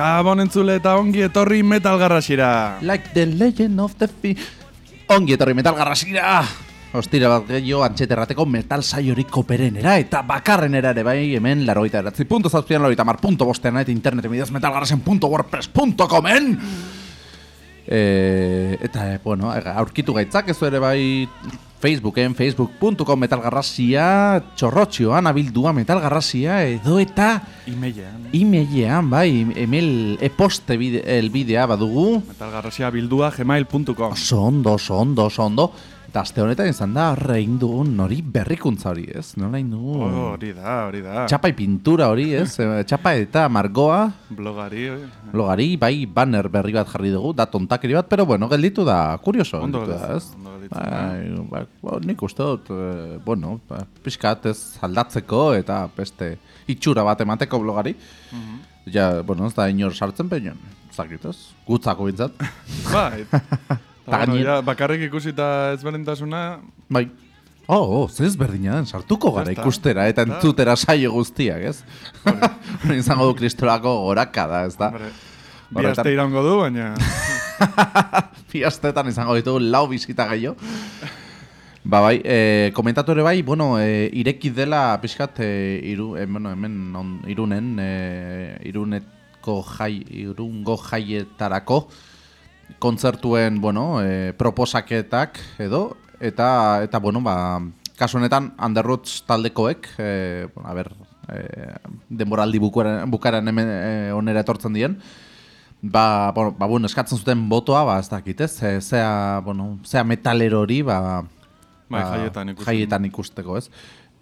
Gabon entzule eta ongi etorri metal garrasira. Like the legend of the fi... Ongi etorri metal garrasira! Ostira bat gehiago antxeterrateko metal saiorik koperenera eta bakarrenera ere bai hemen laroita eratzi punto zazpian laroita mar punto bostean eta internet emidez metalgarrasen punto wordpress punto comen e, eta bueno, aurkitu gaitzak ez ere bai Facebooken, facebook.com metalgarrasia, txorrotxioan, abildua metalgarrasia, edo eta... Imeilean. Imeilean, bai, emel e-poste bide, el bidea badugu. Metalgarrasia bildua gmail.com. Oso ondo, oso ondo, oso ondo. Eta azte honetan izan da, rein du nori berrikuntza hori, ez? Nola du... Oh, hori da, hori da. Txapai pintura hori, ez? Eh, txapa eta margoa. Blogari. Blogari, bai, banner berri bat jarri dugu, da tontakeri bat, pero bueno, gelditu da, kurioso. Ondo gelditu da, ez? Ondo gelditu bai, bai, ba, nik uste dut, eh, bueno, ba, pixkat ez aldatzeko eta beste itxura bat emateko blogari. Mhm. Ja, bueno, ez da inor sartzen peñon, zakit ez? Gutzako bintzat. Bai. Ta bueno, gainer- ja, bakarrik ikusita ezberdintasuna, Bai. Oh, oh, zez berdina den, sartuko gara ikustera eta entzutera saio guztiak, ez? Hori izango du kristolako goraka da, ez da? hombre, bi aste iraungo du, baina... Bi astetan izango ditugu lau bizita gehiago. Ba bai, e, komentatu ere bai, bueno, e, ireki dela pixkat, e, iru, e, bueno, hemen on, irunen, e, irunetko jai, irungo jaietarako kontzertuen, bueno, e, proposaketak edo, eta, eta bueno, ba, kasu honetan, Underroots taldekoek, e, bueno, a ber, e, denboraldi bukaran, bukaran hemen e, onera etortzen dien, Ba, bueno, ba, bueno, eskatzen zuten botoa, ba, ez dakit, ez? E, zea, bueno, zea metalero hori, ba... Bai, ba, jaietan ikusten. Jaietan ikusteko, ez?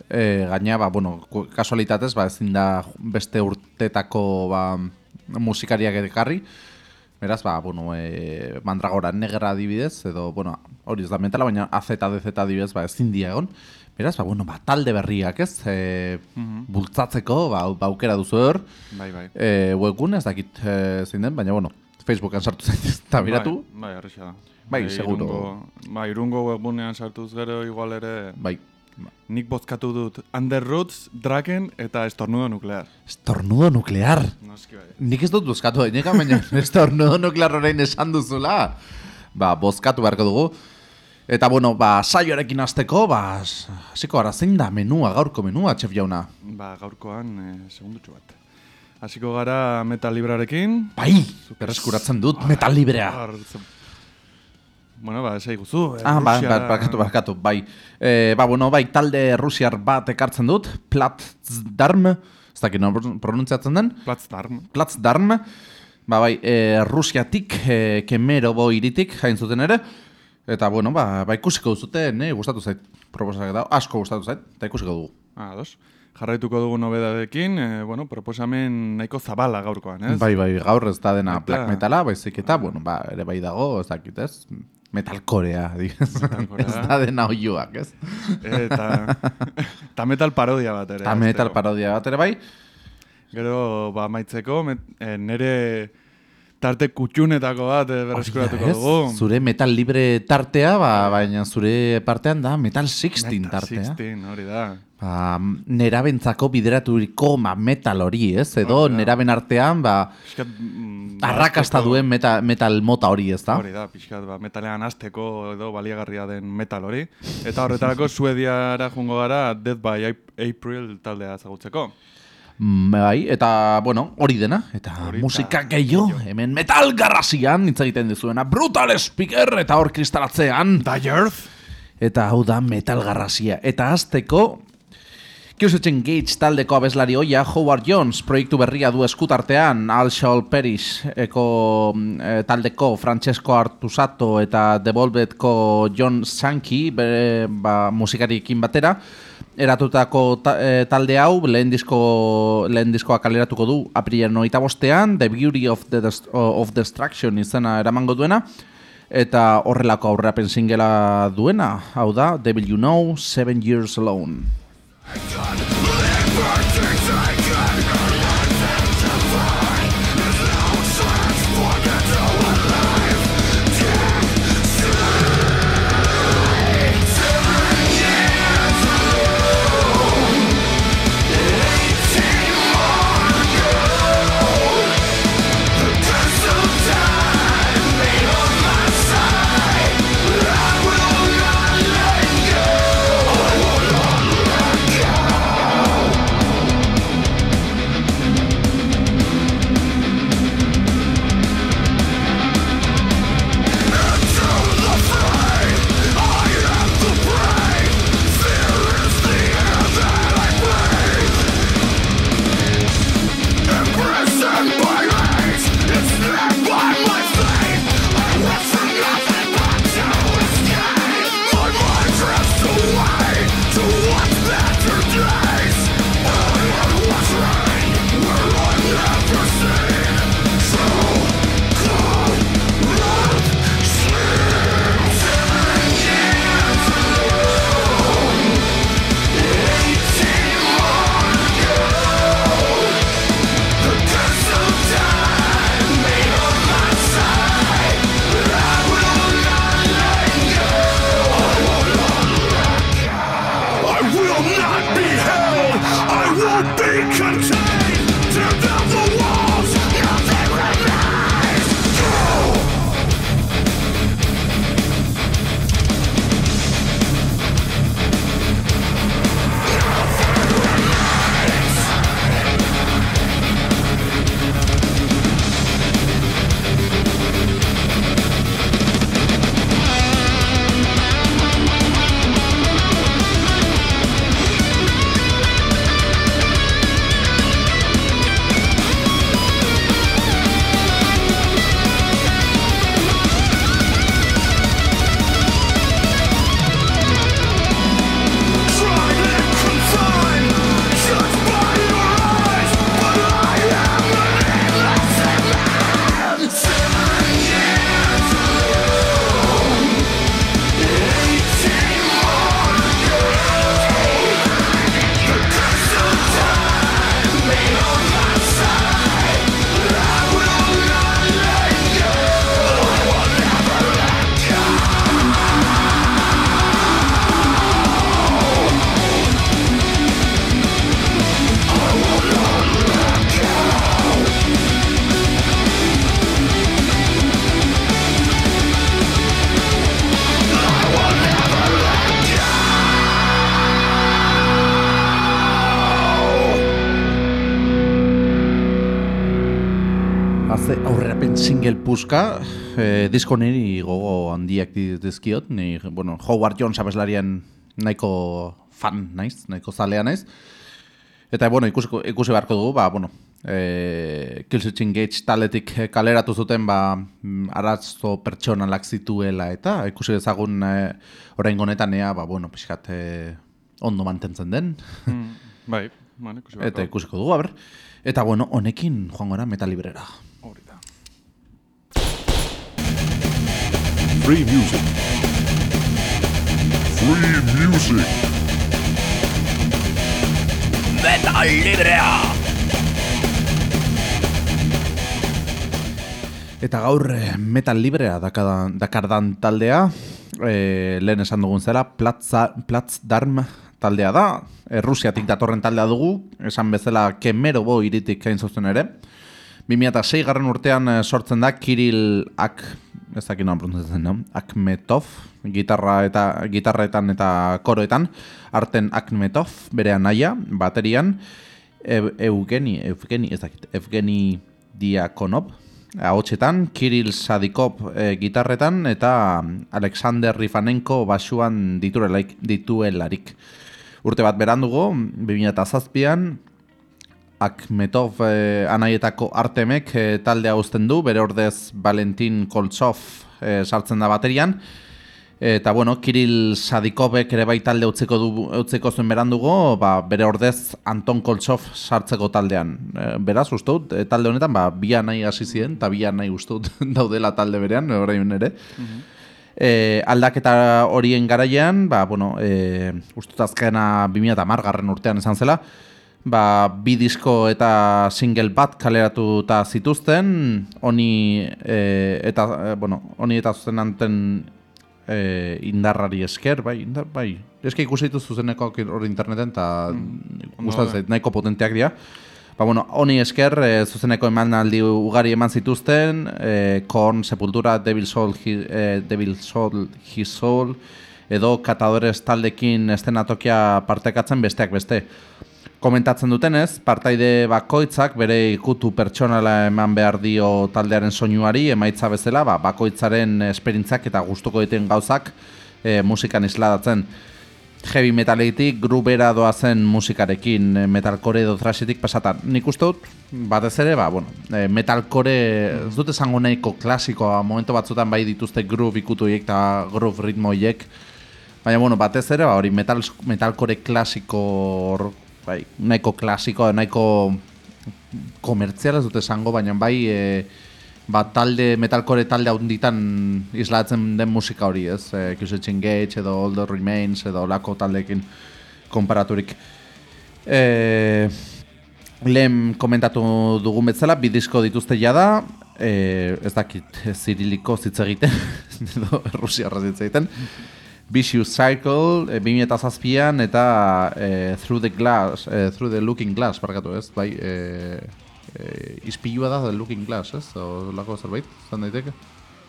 E, gaina, ba, bueno, kasualitatez, ba, ezin da beste urtetako, ba, musikariak ekarri. Beraz, ba, bueno, e, mandragora negra adibidez, edo, bueno, hori ez da metala, baina AZ, DZ adibidez, ba, ezin dia egon. Beraz, ba, bueno, ba, talde berriak, ez? E. Bultzatzeko, ba, ba, aukera duzu hor. Bai, bai. E, webgune ez dakit e, zein den, baina bueno, Facebooken sartu zaitez eta miratu. Bai, bai da. Bai, seguro. Irungo, bai, irungo webgunean sartuz gero igual ere... Bai. Nik bozkatu dut Underroots, Draken eta Estornudo Nuklear. Estornudo nuklear. Noski bai. Nik ez dut bozkatu daineka, baina estornudo nuklear orain esan duzula. Ba, bozkatu beharko dugu. Eta bueno, ba, saioarekin hasteko, ba, hasiko gara zein da menua, gaurko menua, txef jauna. Ba, gaurkoan, e, segundutxo bat. Hasiko gara metal librarekin. Bai, berreskuratzen dut, metal librea. Ze- Bueno, ba, esai guzu. eh, Ah, ba, ba, Rusiara- barkatu, barkatu, bai. E, ba, bueno, bai, talde rusiar bat ekartzen dut, Platzdarm, ez dakit no pronuntziatzen den, Platzdorm. Platzdarm, ba, bai, e, Rusiatik, e, Kemerovo iritik, hain zuten ere, eta, bueno, ba, ba ikusiko duzute, ne, gustatu zait, proposak da, asko gustatu zait, eta ikusiko dugu. Ah, dos. Jarraituko dugu nobedadekin, e, bueno, proposamen nahiko zabala gaurkoan, ez? Bai, bai, gaur ez da dena Eta- black metala, baizik eta, bueno, ba, ere bai dago, ez dakit, ez, metalkorea, adibidez. Metalkorea. ez da dena oioak, ez? Eta, eta metal parodia bat ere. Eta metal parodia bat ere bai, Gero, ba, maitzeko, met, e, nere tarte kutxunetako bat e, berreskuratuko dugu. Zure metal libre tartea, ba, baina zure partean da metal 16 Metal tartea. 16, hori da. Ba, nerabentzako bideraturiko ma metal hori, ez? Edo Hori neraben artean, ba, Piskat, mm, arrakasta duen meta, metal mota hori, ez da? Hori da, pixkat, ba, metalean azteko edo baliagarria den metal hori. Eta horretarako Suediara jungo gara Death by Ap- April taldea ezagutzeko. Mm, Bai, eta, bueno, hori dena, eta Hori musika gehiago, hemen metal garrasian, hitz egiten dizuena, brutal speaker, eta hor kristalatzean, Die Earth! Eta hau da metal garrasia. Eta azteko, Kiusetzen Gates taldeko abeslari oia Howard Jones proiektu berria du eskutartean All Shall Perish eko eh, taldeko Francesco Artusato eta Devolvetko John Sankey bere ba, musikariekin batera eratutako ta, eh, talde hau lehen disko lehen diskoa kaleratuko du aprilean hogeita bostean The Beauty of, the Dest- of Destruction izena eramango duena eta horrelako aurreapen singela duena hau da Devil You Know Seven Years Alone. Cannot puska, e, disko niri gogo handiak di- dizkiot, ni, bueno, Howard Jones abeslarian nahiko fan naiz, nahiko zalea naiz. Eta, bueno, ikusi, ikusi beharko dugu, ba, bueno, e, Killswitch Engage taletik eh, kaleratu zuten, ba, mm, arazo pertsonalak zituela, eta ikusi dezagun e, orain honetan ea, ba, bueno, pixkat e, ondo mantentzen den. Mm, bai, bueno, ikusi Eta beharko. ikusiko dugu, aber. Eta, bueno, honekin joan gora metal Free music. Free music. Metal Librea! Eta gaur eh, metal librea dakadan, dakardan taldea, e, lehen esan dugun zera, Platza, Platzdarm taldea da, e, Rusiatik datorren taldea dugu, esan bezala Kemerovo iritik hain zuzen ere. 2006 garren urtean sortzen da Kirill Ak, ez dakit noan pronuntzatzen, no? Akmetov, gitarra eta, gitarretan eta koroetan, arten Akmetov, bere anaia, baterian, Eugeni, Evgeni, ez dakit, Evgeni Diakonov, ahotsetan, Kirill Sadikov e, gitarretan, eta Alexander Rifanenko basuan dituelaik, dituelarik. Urte bat berandugo, 2007an, Akmetov eh, anaietako Artemek eh, taldea uzten du, bere ordez Valentin Koltsov eh, sartzen da baterian. Eta bueno, Kirill Sadikovek ere bai talde utzeko du utzeko zuen berandugo, ba, bere ordez Anton Koltsov sartzeko taldean. E, beraz, uste e, talde honetan, ba, bi nahi hasi ziren, eta bi nahi uste daudela talde berean, orain ere. E, aldaketa horien garaian, ba, bueno, e, uste azkena 2010 garren urtean izan zela, ba, bi disko eta single bat kaleratuta zituzten, honi e, eta, e, bueno, honi eta zuzenanten e, indarrari esker, bai, indar, bai. Eske ikusi dituzu zuzeneko hori interneten, eta mm, gustatzen zait, nahiko potenteak dira. Ba, bueno, honi esker, e, zuzeneko emanaldi ugari eman zituzten, e, Korn, Sepultura, Devil Soul, Hi- e, Devil Soul, His Soul, edo Katadores taldekin estenatokia partekatzen besteak beste. Komentatzen dutenez, partaide bakoitzak bere ikutu pertsonala eman behar dio taldearen soinuari, emaitza bezala, ba, bakoitzaren esperintzak eta gustuko diten gauzak e, musikan isladatzen. Heavy metaletik grubera doazen musikarekin, e, metalcore edo thrashetik pasatan. Nik uste dut, batez ere, ba, bueno, e, metalcore, ez dut esango nahiko klasikoa, momentu batzutan bai dituzte groove ikutu hiek eta groove ritmo hiek, Baina, bueno, batez ere, ba, hori metal, metalcore klasiko, bai, nahiko klasiko, nahiko komertziala ez dute esango, baina bai, e, ba, talde, metalcore talde handitan islatzen den musika hori, ez? E, Killswitch Engage edo All the Remains edo lako taldeekin konparaturik. E, lehen komentatu dugun bezala, bi disko dituzte jada, e, ez dakit ziriliko zitz egiten, edo Rusiarra zitz egiten, Vicious Cycle, e, 2007an eta e, Through the Glass, e, Through the Looking Glass, barkatu ez, bai, e, e, izpilua da The Looking Glass, ez, o lako zerbait, zan daiteke.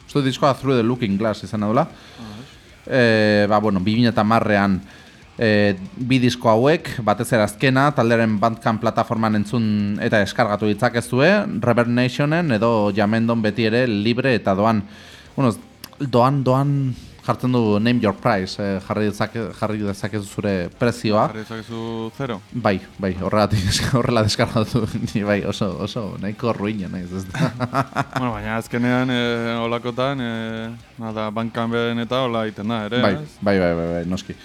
Uste diskoa Through the Looking Glass izan dela. E, ba, bueno, 2010an e, bi disko hauek, batez ere azkena, talderen Bandcamp plataforman entzun eta eskargatu ditzakezue, Reverb Nationen edo Jamendon beti ere libre eta doan, bueno, doan, doan jartzen du name your price, eh, jarri, dezake, jarri dezakezu zure prezioa. Jarri dezakezu zero. Bai, bai, horregatik horrela deskargatu ni bai, oso, oso, nahiko ruina naiz, ez da. bueno, baina azkenean e, olakotan, e, nada, bankanben eta hola egiten da, ere, bai, ez? bai, bai, bai, bai, noski.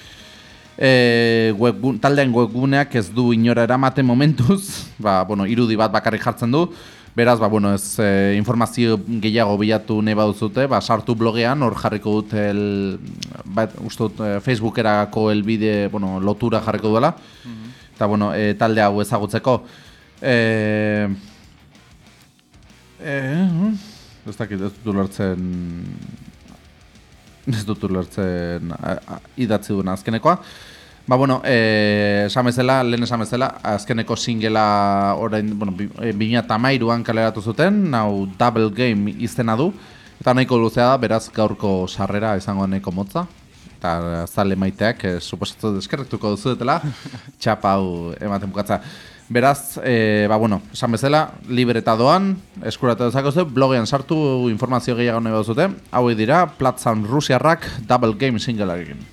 E, webgun, taldean webguneak ez du inora eramaten momentuz, ba, bueno, irudi bat bakarrik jartzen du, beraz, ba, bueno, ez e, informazio gehiago bilatu nahi baduzute, ba, sartu blogean, hor jarriko dut, el, bat, uste dut, e, Facebookerako elbide, bueno, lotura jarriko duela, eta, bueno, e, talde hau ezagutzeko, e, e, ez dakit, ez dut ulertzen, ez dut ulertzen a, a, idatzi duen azkenekoa. Ba, bueno, eh, esan bezala, lehen esan bezala, azkeneko singela orain, bueno, bi- eh, 2013an kaleratu zuten, hau Double Game izena du, eta nahiko luzea da, beraz gaurko sarrera izango nahiko motza, eta zale maiteak, eh, suposatu eskerretuko duzuetela, txapa hau ematen bukatza. Beraz, eh, ba, bueno, esan bezala, libre eta doan, eskuratu dezakezu, blogean sartu informazio gehiago nahi baduzute, hauek dira, platzan rusiarrak Double Game singlearekin.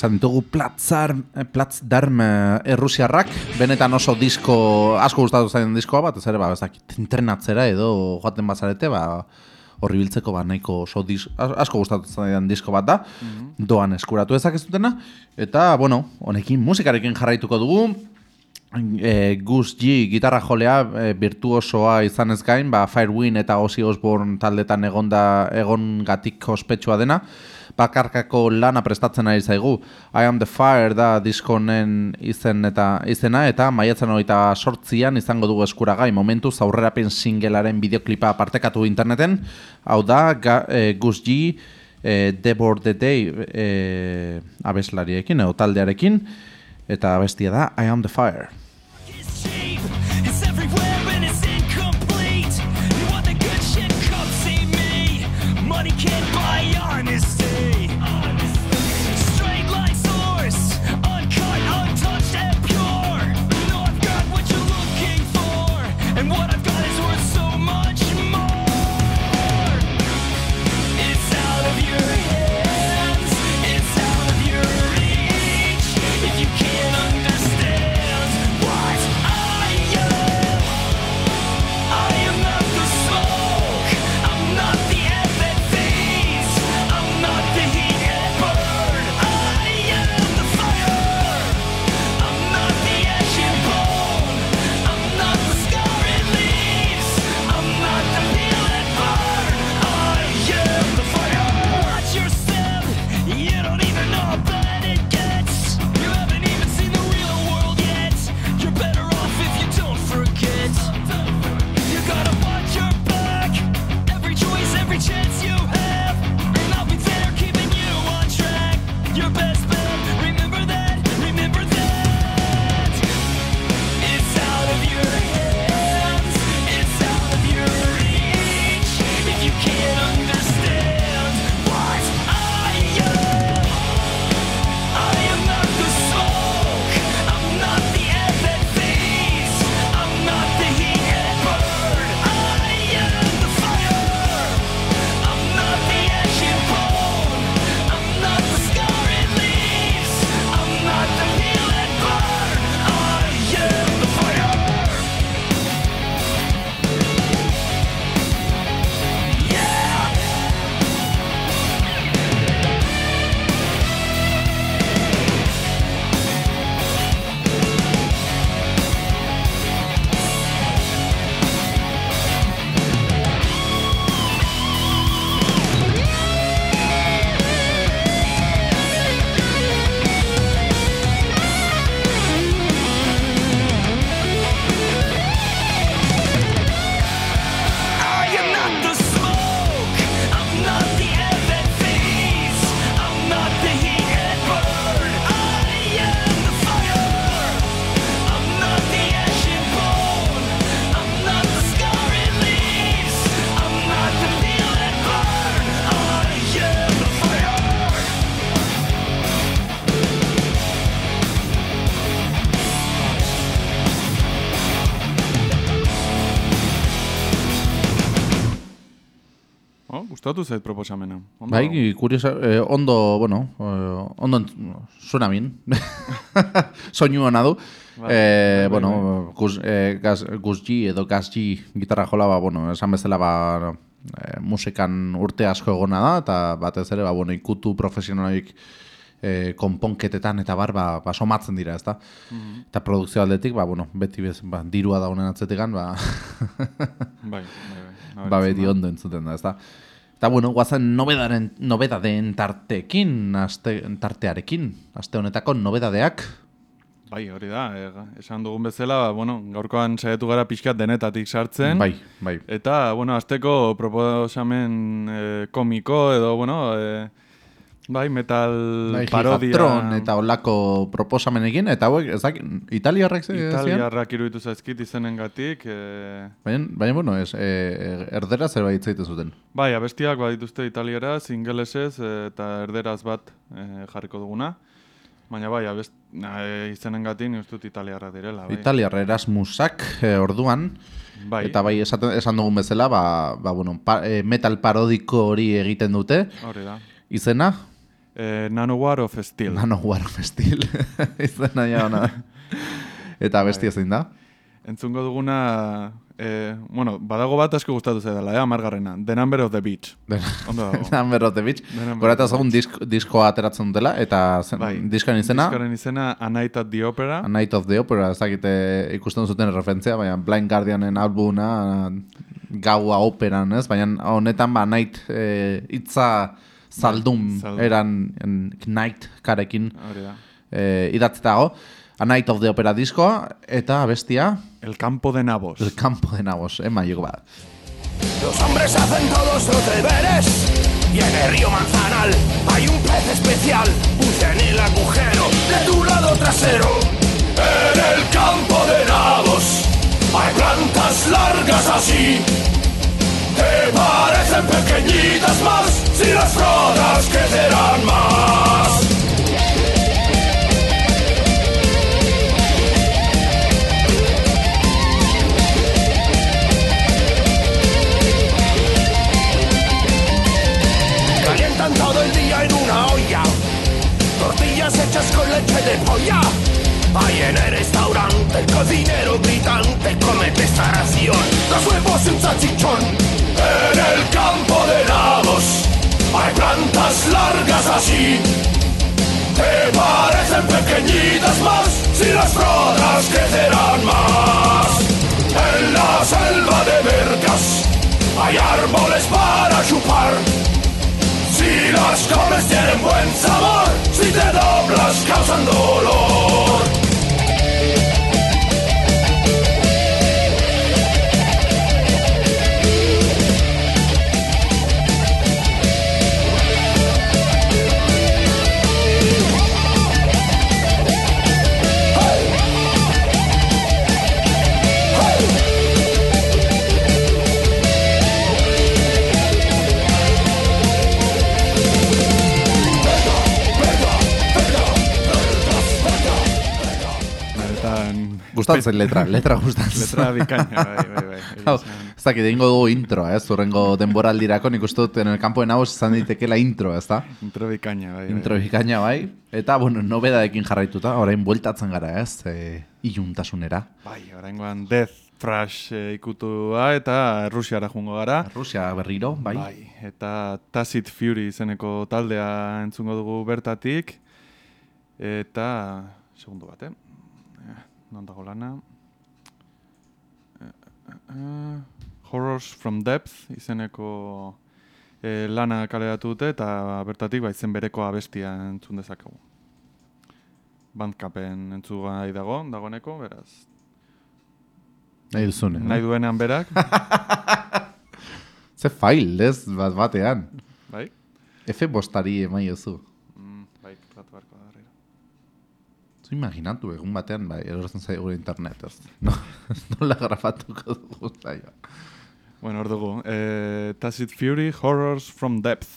Izan ditugu Platzar, eh, Platzdarm eh, errusiarrak, benetan oso disko, asko gustatu zaien diskoa bat, ez ere, ba, ez dakit, entrenatzera edo joaten bazarete, ba, horri biltzeko ba, nahiko oso dis, as- asko gustatu zaien disko bat da, doan eskuratu ezak ez dutena, eta, bueno, honekin musikarekin jarraituko dugu, e, Gus G gitarra jolea e, virtuosoa izan ez gain, ba, Firewind eta Ozzy Osbourne taldetan egonda, egon gatik ospetsua dena, bakarkako lana prestatzen ari zaigu. I am the fire da diskonen izen eta izena eta maiatzen hogeita sortzian izango dugu eskuragai momentu aurrerapen singelaren bideoklipa partekatu interneten. Hau da, ga, e, Gus G, e, Debor the Day e, abeslariekin, edo taldearekin, eta bestia da I am the fire. Gustatu zait proposamena. Ondo Bai, kuriosa, eh, ondo, bueno, eh, ondo, suena bien. Soinu hona du. Bai, eh, bai, bueno, Gus, eh, Gas, Gus G edo Gas G gitarra jola, ba, bueno, esan bezala, ba, eh, musikan urte asko egona da, eta batez ere, ba, bueno, ikutu profesionalik eh, konponketetan eta bar, ba, ba somatzen dira, ezta? Mhm. Eta produkzio aldetik, ba, bueno, beti bez, ba, dirua da honen atzetikan, ba, Bai, bai, bai. ba beti ondo entzuten da, ezta? Eta bueno, guazen nobedaren, nobedadeen tartekin, aste, tartearekin, aste honetako nobedadeak, Bai, hori da. eh, esan dugun bezala, bueno, gaurkoan saiatu gara pixkat denetatik sartzen. bai, bai. Eta, bueno, azteko proposamen eh, komiko edo, bueno, eh, bai, metal Bai, parodia. Gigatron eta olako proposamenekin, eta hauek, ez dakit, italiarrek ze-? Italiarrak iruditu zaizkit izenengatik. Eh, Baina, baina, bueno, ez, e, erdera zerbait hitzaiten zuten. bai, abestiak badituzte italieraz, ingelesez eta erderaz bat eh, jarriko duguna. Baina bai, abest, eh, izenengatik dut italiarrak direla. Bai. Italiar Erasmusak e, orduan, bai. eta bai esaten, esan dugun bezala, ba, ba bueno, pa, e, metal parodiko hori egiten dute, Hori da. izena, Eh, Nanowar of Steel. Nano War of Steel. Izena ja ona. Eta bestia zein da? Entzungo duguna, eh, bueno, badago bat asko gustatu zaidala, eh, amargarrena. The Number of the Beach. Ondo dago. Number of the Beach. The Number Gora eta of the zagun disk, diskoa ateratzen dutela, eta zen, Bai. diskoan izena, Diskoaren izena A Night at the Opera. A Night of the Opera, ez dakite ikusten zuten referentzia, baina Blind Guardianen albuna, gaua operan, ez? Baina honetan, ba, Night eh, itza zaldum Zaldum. eran en, Night karekin Hori da. eh, idatzetago. A Night of the Opera diskoa, eta bestia, El Campo de Nabos. El Campo de Nabos, eh, maileko bat. Los hombres hacen todos los deberes y en el río Manzanal hay un pez especial, bucea en el agujero de tu lado trasero. En el campo de nabos hay plantas largas así. Te parecen pequeñitas más si las frotas crecerán más. Calientan todo el día en una olla. Tortillas hechas con leche de polla. Hay en el restaurante el cocinero gritante comete esta ración. Dos huevos y un salchichón. En el campo de nabos hay plantas largas así. Te parecen pequeñitas más si las frotas crecerán más. En la selva de Vergas hay árboles para chupar. Si las comes tienen buen sabor, si te doblas causan dolor. Gustatzen letra, letra gustatzen. letra bikaina, bai, bai, bai. Hau. Ez dakit, egingo dugu introa, ez? Urrengo denboraldirako nik uste dut en el campo de nabos izan ditekela intro, ez da? Intro bikaina, bai. bai. Intro bikaina bai. Eta, bueno, nobedadekin jarraituta, orain bueltatzen gara, ez? E, iluntasunera. Bai, oraingoan Death Thrash eh, ikutua eta Rusiara jungo gara. Rusia berriro, bai. eta Tacit Fury izeneko taldea entzungo dugu bertatik. Eta, segundu bat, eh? Eh, Non dago lana? Eh, eh, eh, Horrors from Depth izeneko eh, lana kaleratu dute eta bertatik ba, izen bereko abestia entzun dezakegu. Bandcapen entzugai dago, dagoeneko, beraz. Nahi duzune. Nahi duenean berak, Ze fail, ez? Bat batean. bai? F bostari emai ozu. Mm, bai, kratu beharko da berriro. Zu imaginatu egun batean, bai, erosten zaigu internet, ez? No, nola grafatuko dugu zaila. Bueno, hor dugu. Eh, Tacit Fury, Horrors from Depth.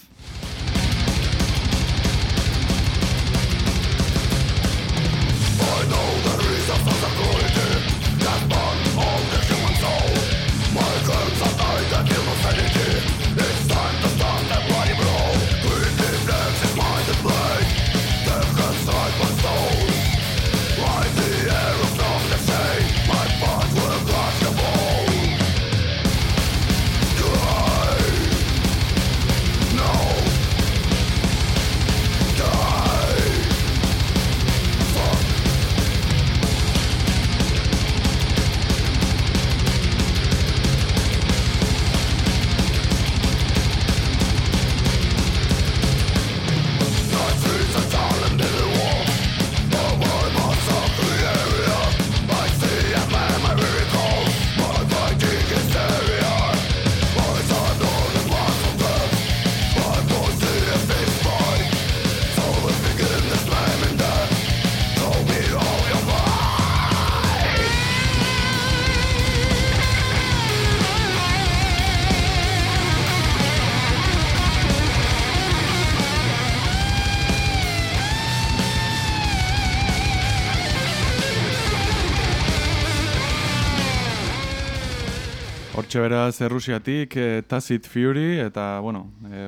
Beraz Errusiatik e, Tacit Fury eta, bueno, e,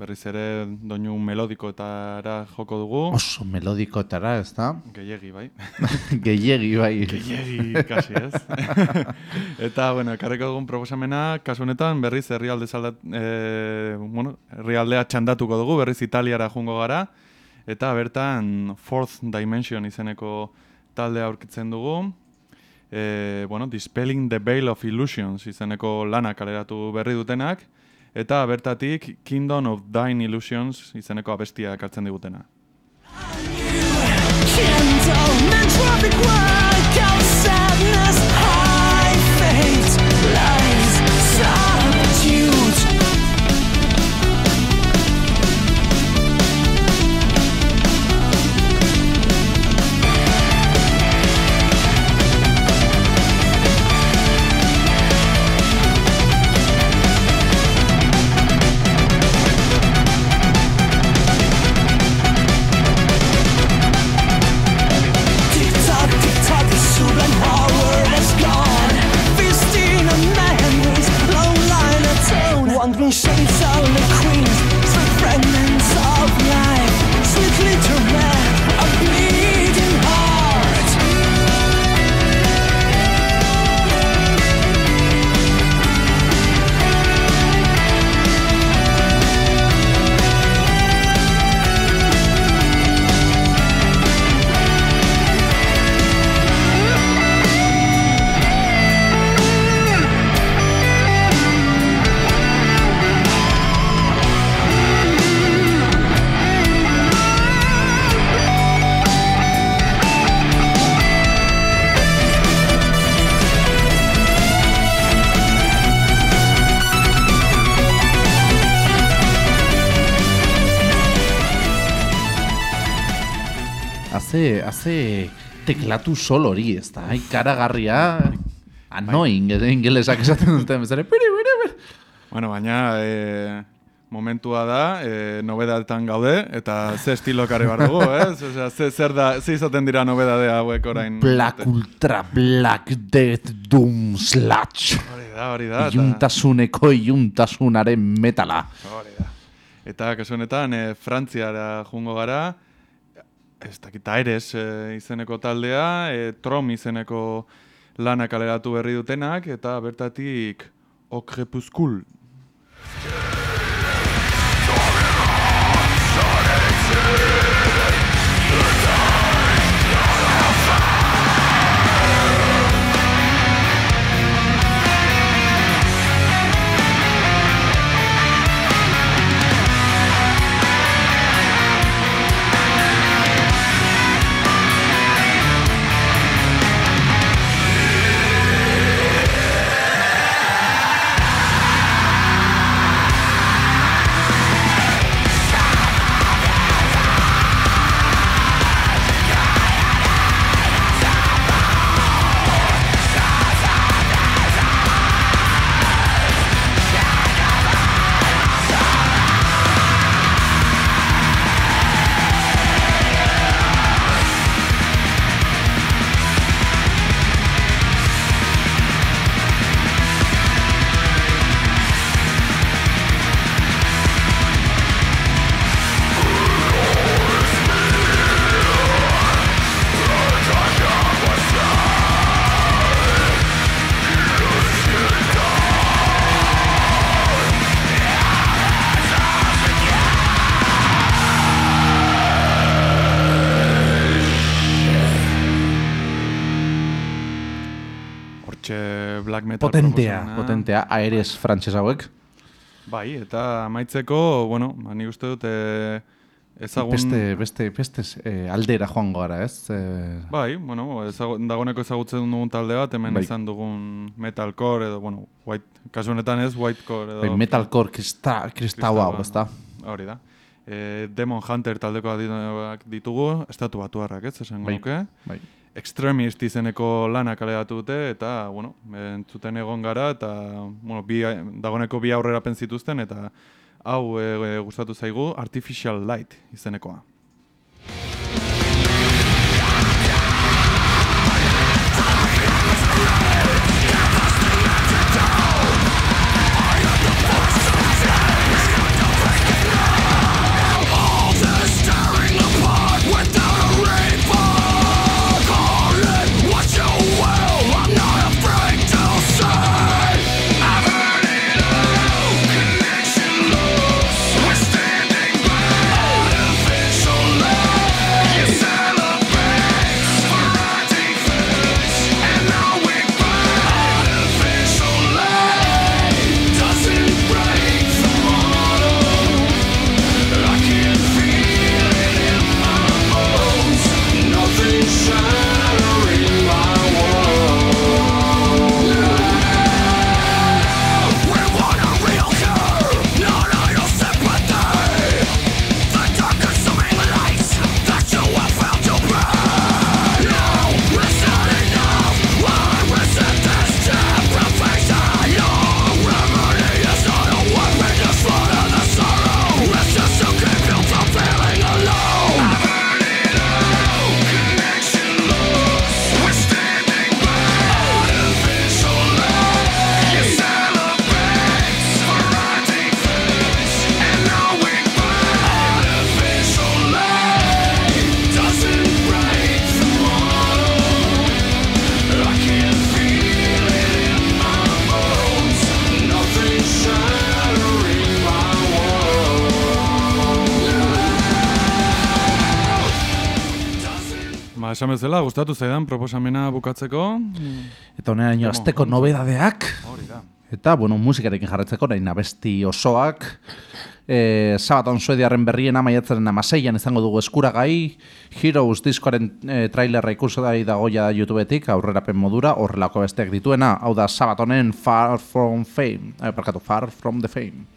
berriz ere doinu melodikoetara joko dugu. Oso melodikotara, ez da? Gehiegi, bai. Gehiegi, bai. Gehiegi, kasi ez. eta, bueno, ekarriko dugun proposamena, kasu honetan, berriz herrialde saldat, e, bueno, herrialdea txandatuko dugu, berriz Italiara jungo gara, eta bertan Fourth Dimension izeneko taldea aurkitzen dugu. E, bueno, Dispelling the Veil of Illusions izeneko lana kaleratu berri dutenak, eta bertatik Kingdom of Thine Illusions izeneko abestia ekartzen digutena. Teklatu sol hori, ez da? Ikaragarria, annoying, ere ingelesak esaten duten, bezare, piri, piri, piri. Bueno, baina e, momentua da, e, nobedadetan gaude, eta ze estilo kare bar dugu, ez? Osea, ze, zer da, ze izaten dira nobedade hauek orain. Black Ultra, Black Death, Doom, Sludge. Hori da, hori da. Iuntasuneko iuntasunaren metala. Hori da. Eta kasu honetan, e, Frantziara jungo gara, ez dakit Aires e, izeneko taldea, e, Trom izeneko lana kaleratu berri dutenak, eta bertatik O Crepuscule. Potentea, potentea, aeres frantses hauek. Bai, eta amaitzeko, bueno, ba, nik uste dut e, ezagun... Beste, beste, beste eh, aldera joango gara, ez? Eh, Bai, bueno, ezagu, dagoneko ezagutzen dugun talde bat, hemen Bai. izan dugun metalcore edo, bueno, white, kasu honetan ez whitecore edo... bai, metalcore krista, kristau hau, ez da? Hori da. E, Demon Hunter taldekoak ditugu, estatu batuarrak, ez, esango Bai. nuke. Bai. Extremist izeneko lana kaleratu dute, eta, bueno, entzuten egon gara, eta, bueno, bi, dagoneko bi aurrerapen zituzten, eta hau e, gustatu zaigu, Artificial Light izenekoa. Esan bezala, gustatu zaidan proposamena bukatzeko. Eta honen azteko nobedadeak. Hori da. Eta, bueno, musikarekin jarretzeko, nahi nabesti osoak. E, Sabaton suediarren berrien amaiatzaren amaseian izango dugu eskuragai. Heroes diskoaren e, trailerra ikusgai dagoia YouTubetik, aurrerapen modura, horrelako besteak dituena. Hau da, Sabatonen Far From Fame. Eh, parkatu, Far From The Fame.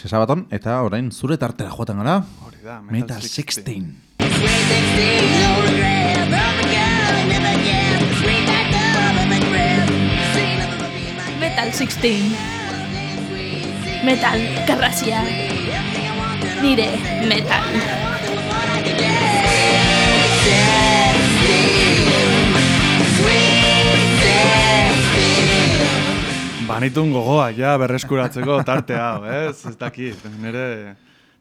Hortxe sabaton, eta orain zure tartera joaten gara. Hori da, Metal 16. Metal 16 Metal garrasia Nire metal Banitun gogoa, ja, berreskuratzeko tarte hau, ez? Ez dakit, nire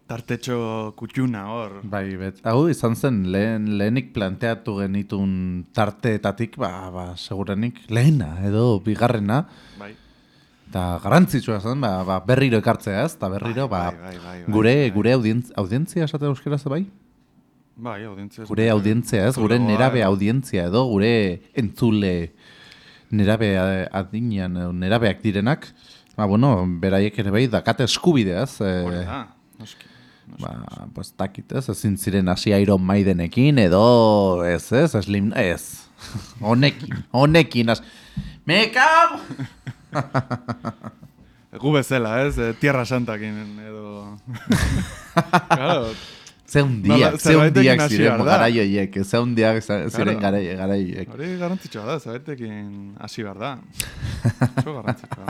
tartetxo kutxuna hor. Bai, bet, hau izan zen lehen, lehenik planteatu genitun tarteetatik, ba, ba, segurenik lehena edo bigarrena, Bai. eta garantzitsua zen, ba, ba, berriro ekartzea ez, eta berriro, Bai, ba, bai, bai, bai, gure, bai. gure audientz, audientzia esate euskeraz bai? Bai, audientzia. Gure audientzia ez, gure nerabe audientzia edo, gure entzule nerabe adinean, nerabeak direnak, ba, bueno, beraiek ere bai, dakate eskubideaz, Hori e, da, noski. Ba, pues takit ez, ezin ziren hasi Iron Maidenekin, edo ez, ez, Slim, ez. Honekin, honekin, az. Me cago! Gu bezala, ez? Eh, Tierra Santakin edo... claro, Ze hundiak, ze zerbaitekin hundiak ziren garai horiek, ze hundiak ziren Claro. garai garai horiek. hori garrantzitsua da, zabetekin hasi behar da. Oso garrantzitsua.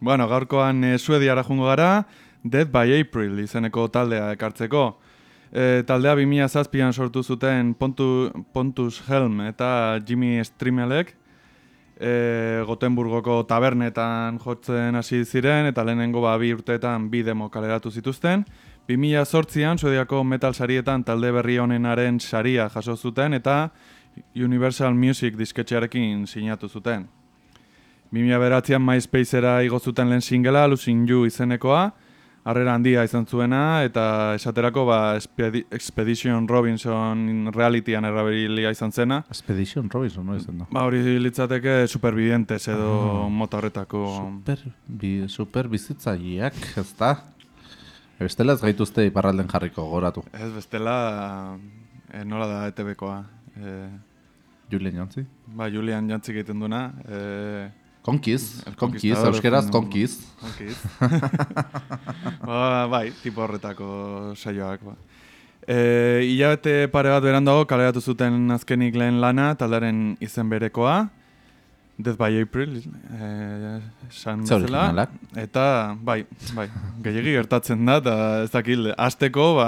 Bueno, gaurkoan e, Suediara jungo gara, Dead by April izeneko taldea ekartzeko. E, taldea 2007an sortu zuten Pontu, Pontus Helm eta Jimmy Strimelek, e, Gotenburgoko tabernetan jotzen hasi ziren eta lehenengo ba, bi urteetan bi demo kaleratu zituzten. 2008an Suediako metal sarietan talde berri honenaren saria jaso zuten eta Universal Music disketxearekin sinatu zuten. 2009an MySpacera igo zuten lehen singela, Losing You izenekoa, harrera handia izan zuena, eta esaterako ba, Expedi Expedition Robinson realityan errabilia izan zena. Expedition Robinson, no izan da. Ba, hori litzateke supervivientes edo mota horretako... Super, bi, super bizitzaileak, ez da? Bestela ez gaituzte iparralden jarriko goratu. Ez bestela, e, nola da ETV-koa. E, Julien Jantzi? ba, Julian jantzik egiten duna. E, Konkiz, konkiz, euskeraz konkiz. Konkiz. ba, bai, tipo horretako saioak. Ba. E, hilabete pare bat berandago kaleratu zuten azkenik lehen lana, taldaren izen berekoa. Death by April, eh, esan Ze bezala. Eta, bai, bai, gehiagi gertatzen da, eta ez dakit, azteko, ba,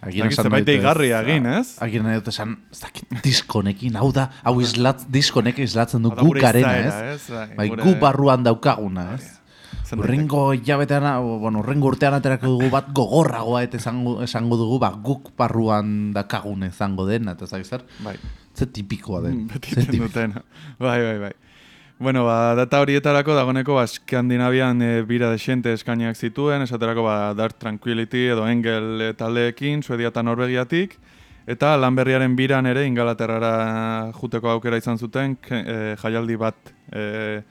Agian zerbait dute, deigarria egin, ez? Agian nahi dut esan, ez dakit, diskonekin, hau da, hau islatz, diskonek islatzen du gukarena, izaera, ez? Bai, Bai, gu barruan daukaguna, ez? zen Urrengo hilabetean, bueno, urrengo urtean aterako dugu bat gogorragoa eta esango, esango dugu, ba, guk barruan dakagun izango dena, eta zaki zer? Bai. Ze tipikoa den. Beti Ze egiten tipikoa. duten. Bai, bai, bai. Bueno, ba, data horietarako dagoneko ba, Skandinavian e, bira desente eskainiak zituen, esaterako ba, Dark Tranquility edo Engel e, taldeekin, Suedia eta Norvegiatik, eta lanberriaren biran ere Ingalaterrara juteko aukera izan zuten, e, jaialdi bat e,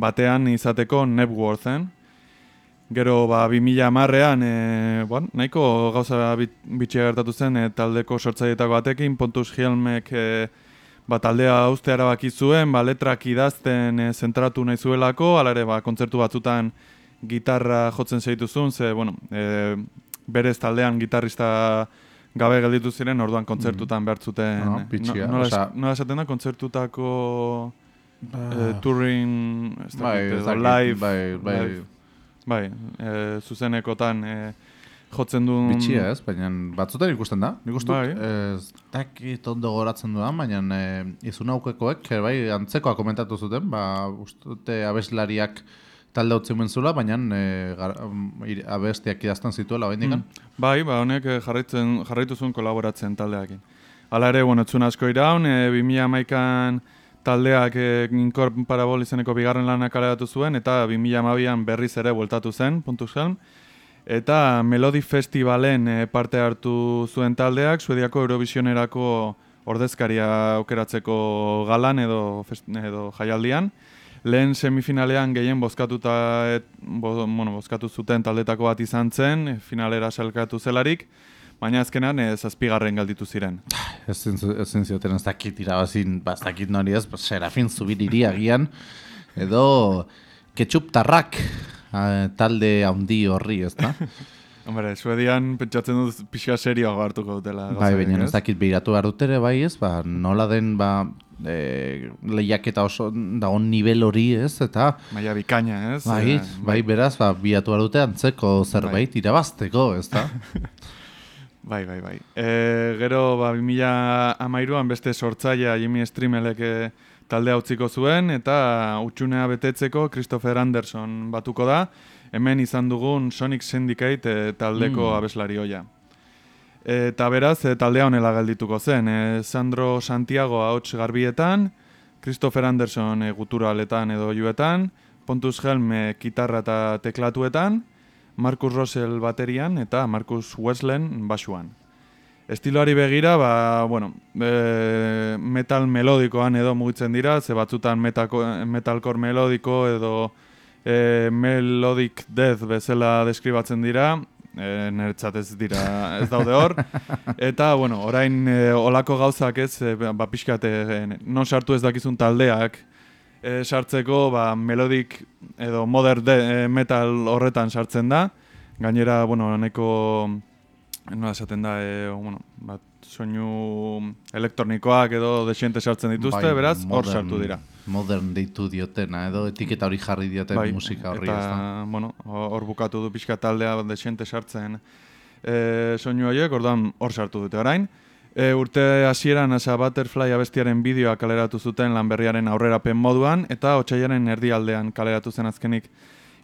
batean izateko Nebworthen. Gero, ba, 2000 amarrean, e, bon, nahiko gauza bit, bitxia gertatu zen e, taldeko sortzaietako batekin, Pontus Helmek e, ba, taldea uste erabaki zuen, ba, letrak idazten e, zentratu nahi zuelako, hala ere, ba, kontzertu batzutan gitarra jotzen segituzun, ze, bueno, e, berez taldean gitarrista gabe gelditu ziren, orduan kontzertutan behar zuten. Ah, e, bitxia, nola, osea- nola esaten da, kontzertutako e, touring, ez Bai, dakit, dakit, live, bai, bai, bai, e, zuzenekotan e, jotzen duen... bitxia ez, baina batzutan ikusten da. Nik uste Bai. ez dakit ondo goratzen dudan, baina e, izun aukekoek, eh, bai, antzekoa komentatu zuten, ba, uste abeslariak talde utzi zula, baina e, gar, mm, abestiak idazten zituela, bain dikan. Bai, ba, honek jarraitzen, jarraitu zuen kolaboratzen taldeakin. Hala ere, bueno, etzun asko iraun, e, 2000 amaikan taldeak e, Inkor Parabol izeneko bigarren lanak kaleratu zuen, eta 2000 amabian berriz ere bueltatu zen, Pontus Helm. Eta Melody Festivalen e, parte hartu zuen taldeak, Suediako Eurovisionerako ordezkaria aukeratzeko galan edo, edo jaialdian. Lehen semifinalean gehien bozkatuta et, bo, bueno, bozkatu zuten taldetako bat izan zen, e, finalera salkatu zelarik, baina azkenan e, zazpigarren galditu ziren. Ezin zioten ez dakit irabazin, ba, ez dakit nori ez, serafin zubiriri agian, edo ketxuptarrak eh, talde handi horri, ez da? Hombre, Suedian pentsatzen dut pixka serioago hartuko dutela. bai, baina ez dakit behiratu behar dut ere, bai ez, ba, nola den, ba, e, lehiaketa oso dagoen nivel hori ez, eta Maia bikaina, ez? bai, Eh, bai, beraz, ba, bilatu behar dute antzeko zerbait irabazteko, ez da? Bai, bai, bai. E, gero, ba, 2000 amairuan beste sortzailea Jimmy Strimelek eh, taldea utziko zuen, eta utxunea betetzeko Christopher Anderson batuko da, hemen izan dugun Sonic Syndicate eh, taldeko Mm. abeslari hoia. Eta beraz, eh, taldea honela geldituko zen. eh, Sandro Santiago ahots garbietan, Christopher Anderson e, guturaletan edo juetan, Pontus Helm e, gitarra eta teklatuetan, Marcus Russell baterian eta Marcus Weslen basuan. Estiloari begira, ba, bueno, e, metal melodikoan edo mugitzen dira, ze batzutan metako, metalcore melodiko edo e, melodic death bezala deskribatzen dira, e, niretzat ez dira ez daude hor. Eta, bueno, orain e, olako gauzak ez, e, ba, pixkat, e, non sartu ez dakizun taldeak, e, sartzeko ba, melodic edo modern de, e, metal horretan sartzen da. Gainera, bueno, neko, nola esaten da, e, bueno, bat, soinu elektronikoak edo desiente sartzen dituzte, Bai, beraz, hor sartu dira. Modern deitu diotena, edo etiketa hori jarri dioten musika horri, Bai, eta, bueno, hor bukatu du pixka taldea desiente sartzen e, soinu horiek, orduan hor sartu dute orain. E, urte hasieran asa Butterfly abestiaren bideoa kaleratu zuten lanberriaren aurrerapen moduan, eta otsailaren erdialdean kaleratu zen azkenik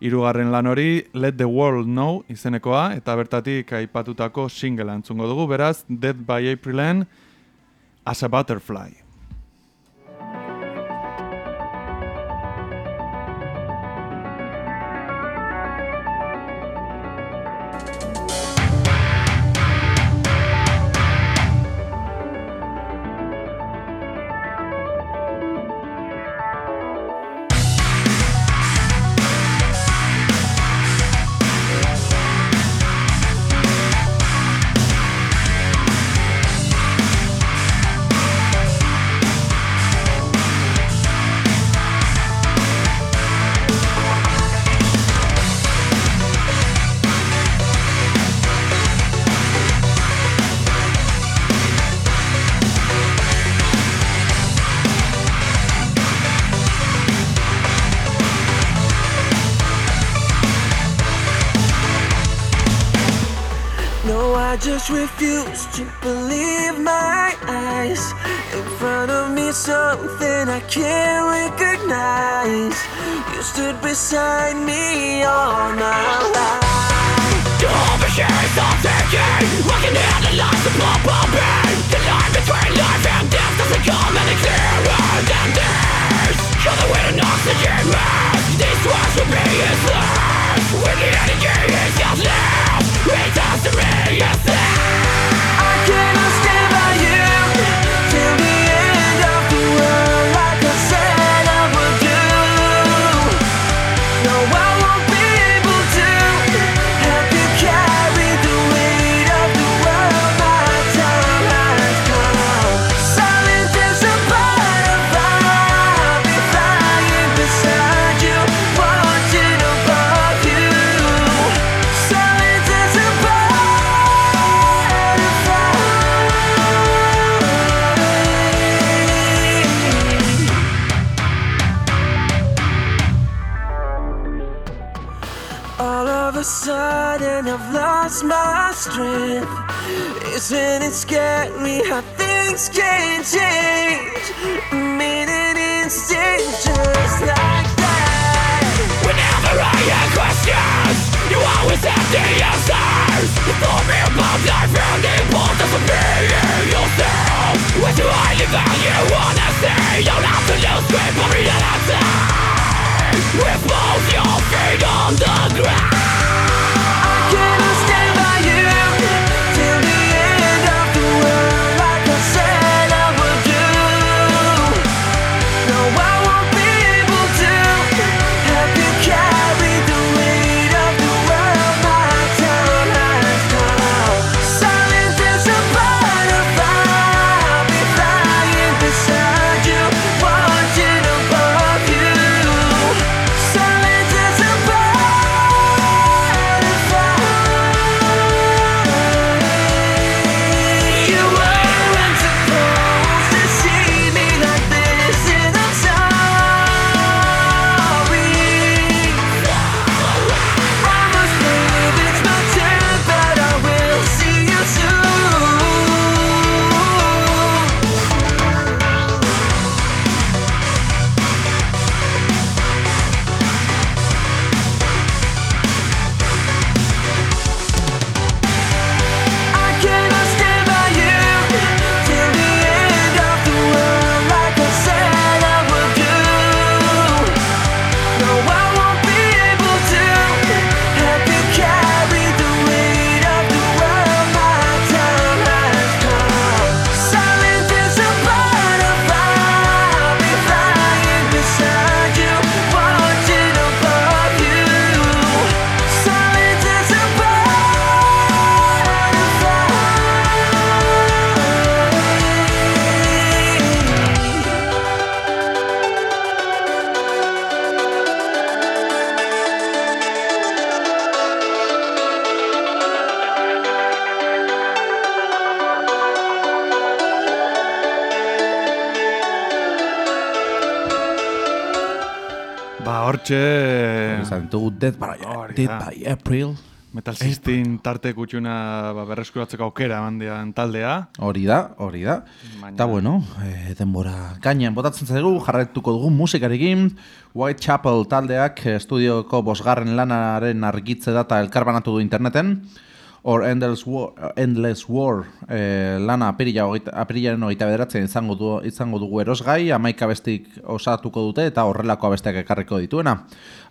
hirugarren lan hori Let the World Know izenekoa, eta bertatik aipatutako singlea entzungo dugu, beraz, Dead by Aprilen, As a Butterfly. To believe my eyes. In front of me, something I can't recognize. You stood beside me all my life. All the shares I'm taking Looking at the lights of pumping The line between life and death Doesn't come any clearer than this You're the weight oxygen mask These words will be useless When the energy is just left It does to me is of a sudden I've lost my strength. Isn't it scary how things can change. In an instant just like that. Whenever I have questions You always have the answers You told me about life and the importance of being yourself What do I live out you Don't have to lose grip on reality With both your feet on the ground Izan ditugu Dead by, Hori Dead by April. Metal System tarte kutxuna ba, berreskuratzeko aukera eman dian taldea. Hori da, hori da. Eta bueno, e, denbora gainean botatzen zaigu, jarretuko dugu musikarekin. Whitechapel taldeak eh, estudioko bosgarren lanaren argitze data elkarbanatu du interneten. Or Endless War, Endless War eh, lana apirila hogeita- apirilaren hogeita bederatzen izango, du, izango dugu erosgai, amaika bestik osatuko dute eta horrelako abesteak ekarriko dituena.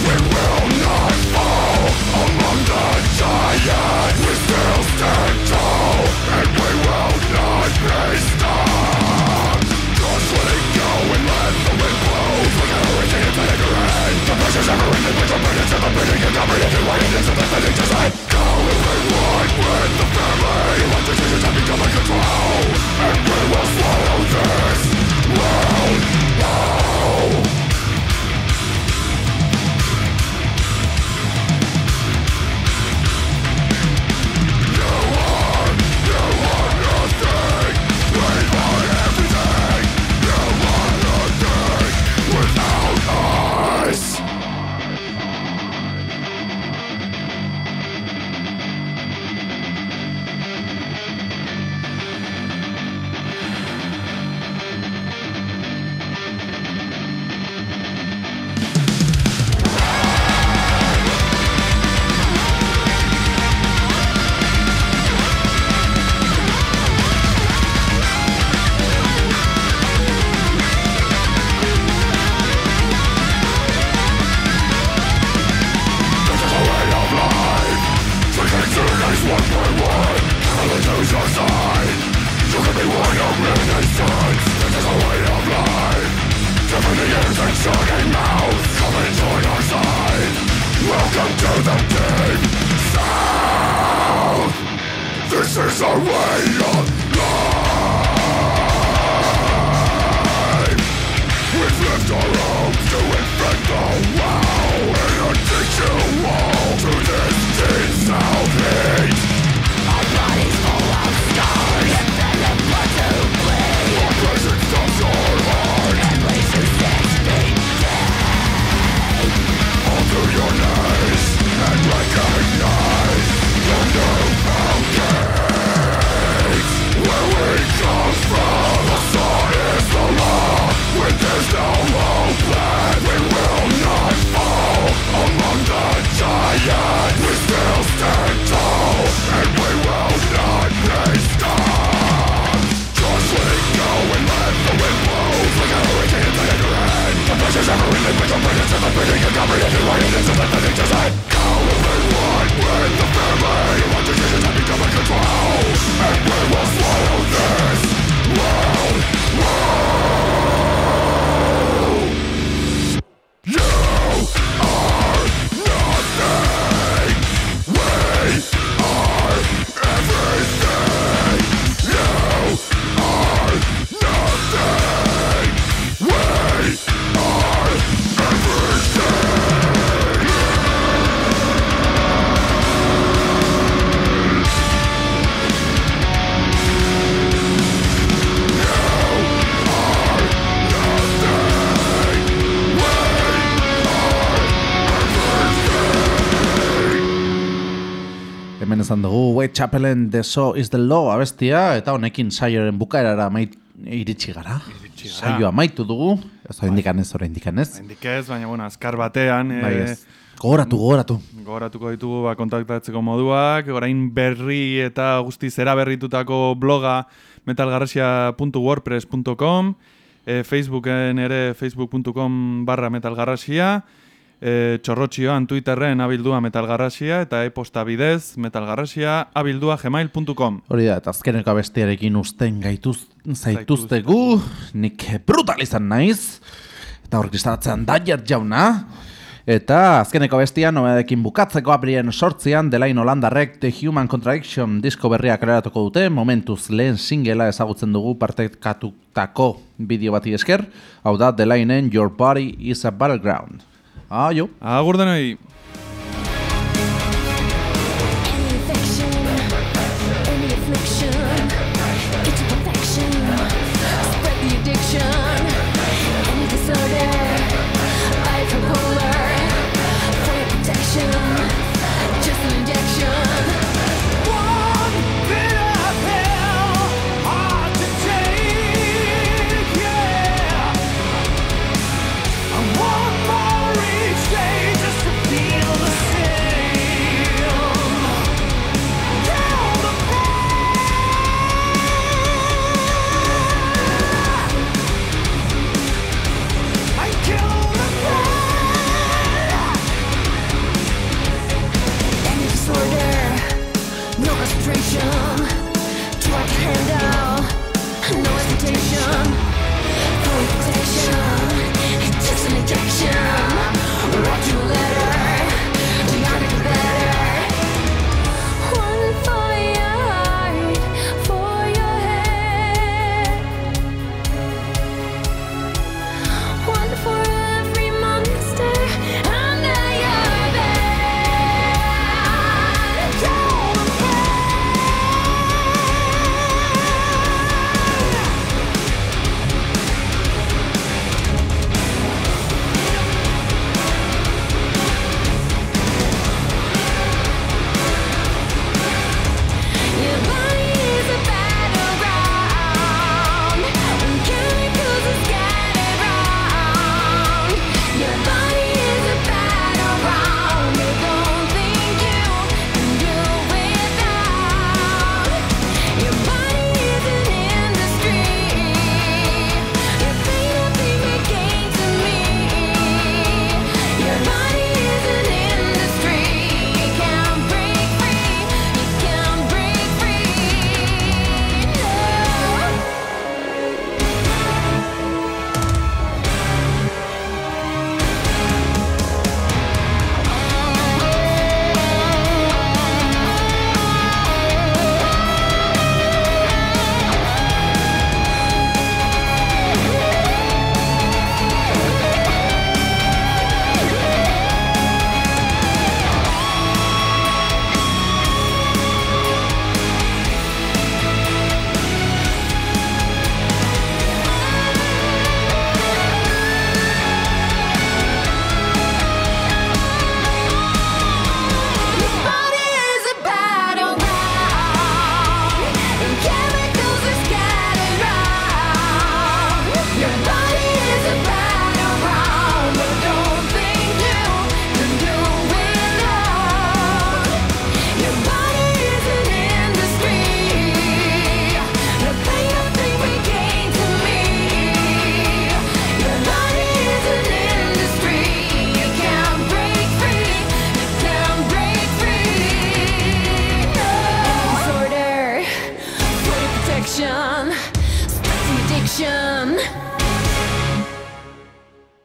I will esan dugu Whitechapelen The So Is The Law abestia eta honekin saioaren bukaerara amait, iritsi gara. Saioa amaitu dugu. Ez hori bai. indikan ez, hori indikan ez. Hori ez, baina bueno, azkar batean. Bai eh, ez. Gogoratu, gogoratu. Gogoratuko ditugu ba, kontaktatzeko moduak, orain berri eta guzti zera berritutako bloga metalgarrasia.wordpress.com, e, eh, Facebooken ere facebook.com barra metalgarrasia, e, txorrotxioan Twitterren abildua metalgarrasia eta e-posta bidez metalgarrasia abildua gmail.com Hori da, eta azkeneko abestiarekin usten gaituz, zaituztegu, nik brutal izan naiz, eta hor kristalatzean daiat jauna, Eta azkeneko bestian, nomedekin bukatzeko abrien sortzian, Delain Holandarrek The Human Contradiction disko berria kareratuko dute, momentuz lehen singela ezagutzen dugu partekatutako bideo bati esker, hau da Delainen Your Body is a Battleground. Ah, yo. Ah, Gordon ahí.